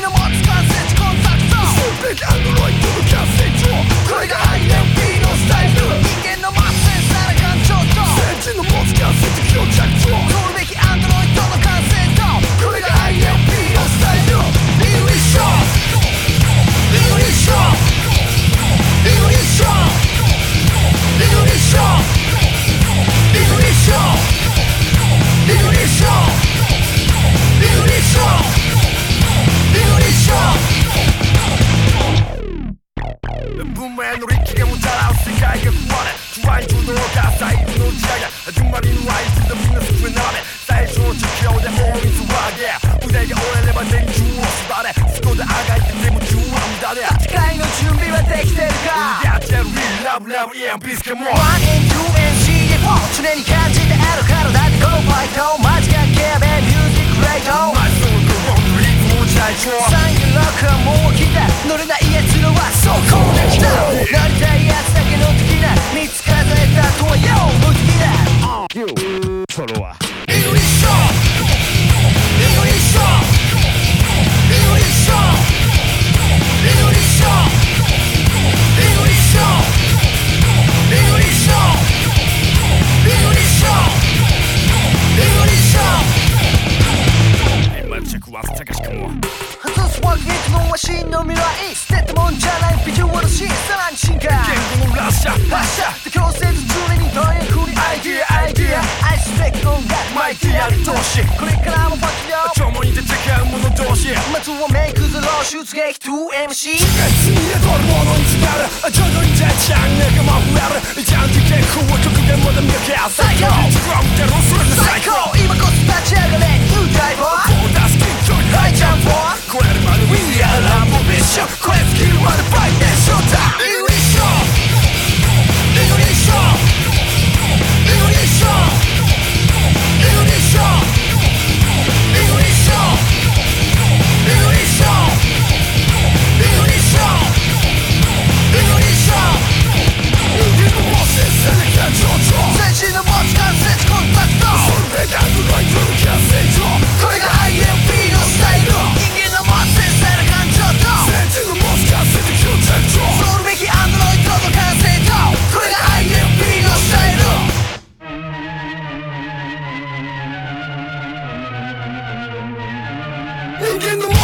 のもなの完成値ンアンドロイドの成こインのイ人間のも新鮮な感情と政治の持つ完成値強弱長取るべきアンドロイドのれ不安中のが最後の時代だ始まりの合図でみんなすく鍋最初の地球で大水はげ腕が折れれば電柱を縛れそこであがいてでも中は無駄で次回の準備はできてるか？やってる We love love EMP スケモン 1N2NCA4 常に感じてある体でこのファイト。間違けべミュージックレイト。マイソールのロングリームを時代上36はもう来た。乗れない着は探しかも外すわけのは真の未来捨てたもんじゃないビジュアルシーンさらに進化。言語のラッシャー発射で強制ず常に貪欲にアイディアアイディア愛すべき音楽マイディア投資これからもファキよ今日も似て違うもの同士まずはメイクゼロ出撃 2MC 別に宿るものにつな徐々にじゃチャンネルえる。ジャンル結構は極限まで見分け合う最強。自分でロス in the